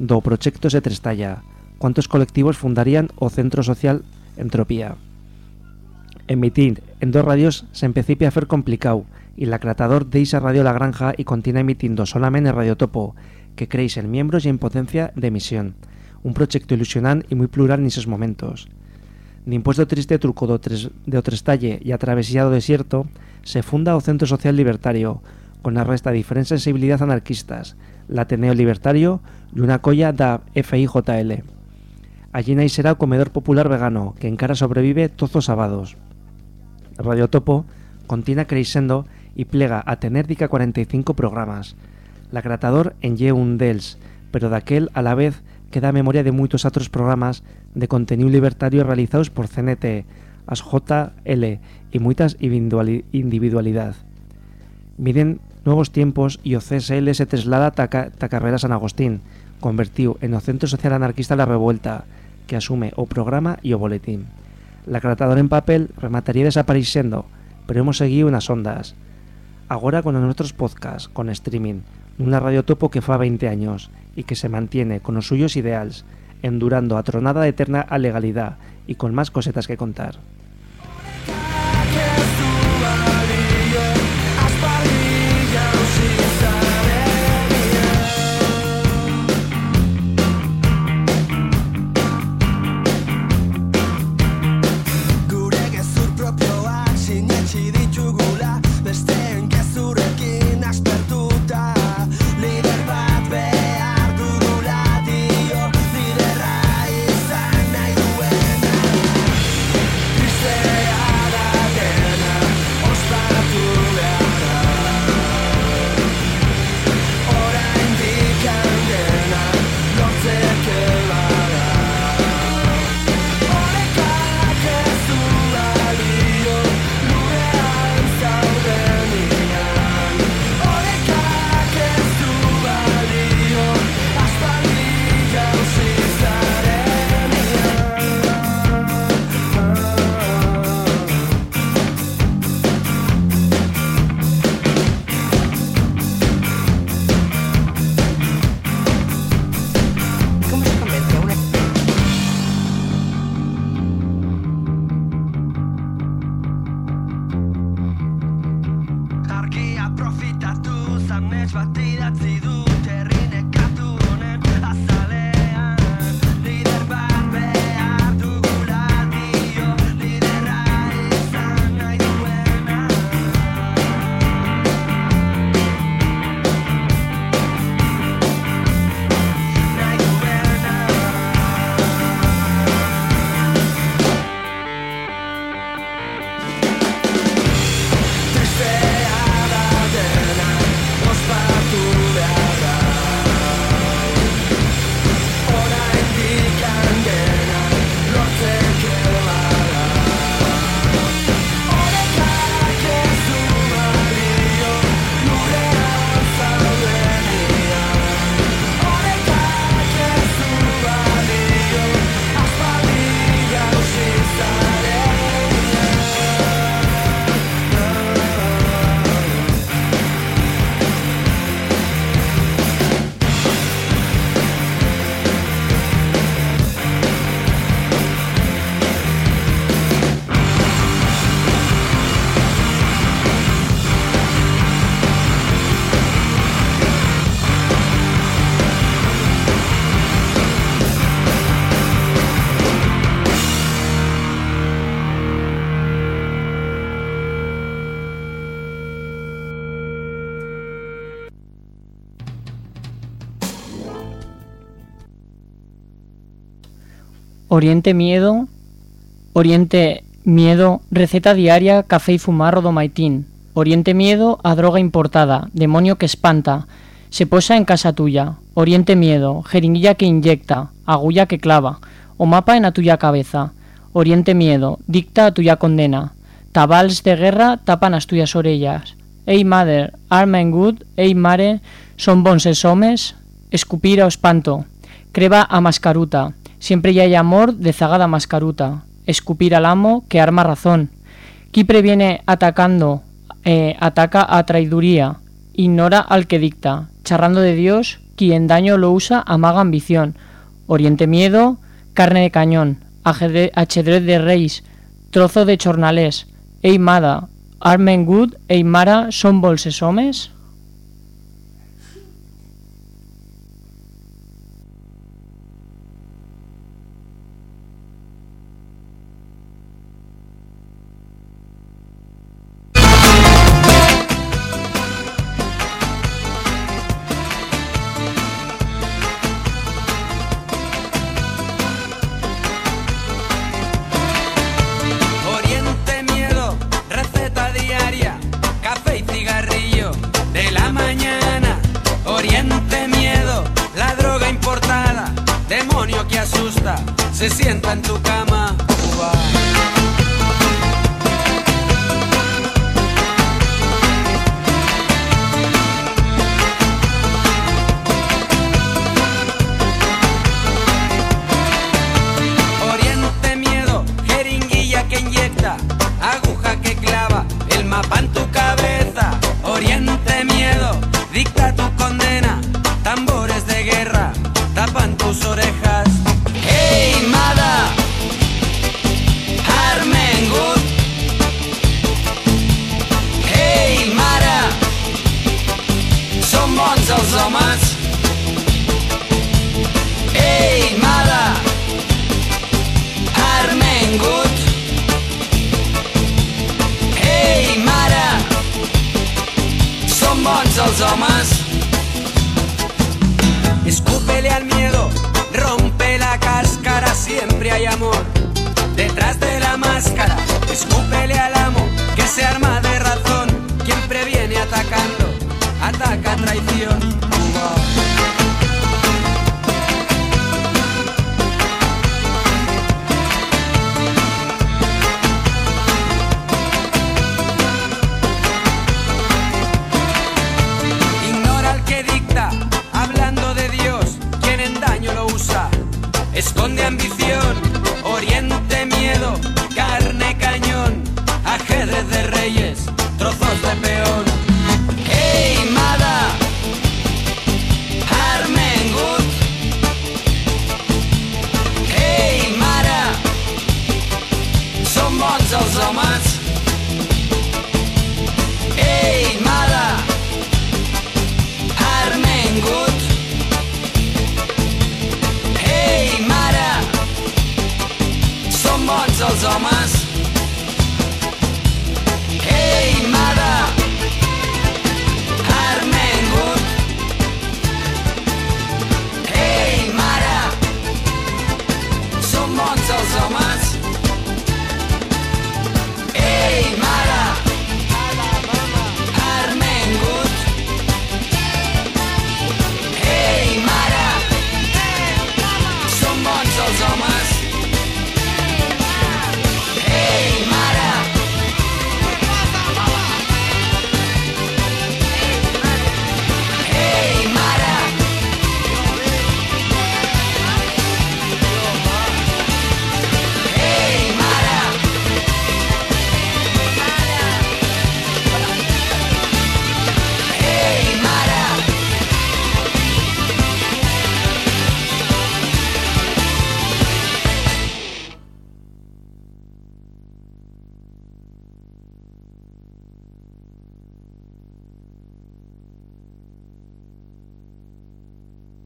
[SPEAKER 2] Do proxecto se trestalla, cuantos colectivos fundarían o Centro Social Entropía. Emitir en dos radios se empecipia a fer complicau y la Cratador deixa Radio La Granja y continúa emitindo solamente en Radio Topo, que creéis en miembros y en potencia de emisión. Un proxecto ilusionante y muy plural en esos momentos. De impuesto triste tres, de Otrestalle e a travesía do desierto, se funda o Centro Social Libertario, con a resta de diferentes sensibilidades anarquistas, l'Ateneo Libertario e unha colla da FIJL. Allí nai será comedor popular vegano, que encara sobrevive todos os sábados. Radio Topo continua creixendo e plega a tener dica 45 programas. La Gratador en un dels, pero daquel a la vez queda a memoria de moitos outros programas de contenido libertario realizados por CNT, as JL e moitas individuali- individualidade. Miden novos tiempos e o se traslada ta, ta carrera San Agustín, convertiu en o Centro Social Anarquista La Revuelta, que asume o programa e o boletín. La Cratadora en papel remataría desapareixendo, pero hemos seguido nas ondas. Agora con os nuestros podcasts, con streaming, nunha radio topo que fa 20 años e que se mantiene con os suyos ideals, endurando a tronada eterna a legalidad e con máis cosetas que contar.
[SPEAKER 4] Oriente Miedo, Oriente Miedo, receta diaria, café y fumar rodomaitín. Oriente Miedo, a droga importada, demonio que espanta. Se posa en casa tuya. Oriente Miedo, jeringuilla que inyecta, agulla que clava. O mapa en a tuya cabeza. Oriente Miedo, dicta a tuya condena. Tabals de guerra tapan as tuyas orellas. Ei mother, arma en good, ei mare, son bons homes, escupir a espanto. Creba a mascaruta, siempre ya hay amor de zagada mascaruta. Escupir al amo que arma razón. Qui previene atacando, eh, ataca a traiduría, ignora al que dicta. Charrando de Dios, quien daño lo usa amaga ambición. Oriente miedo, carne de cañón, ajedre- ajedrez de reis, trozo de chornalés, eimada, armen good, eimara, son bolses homes?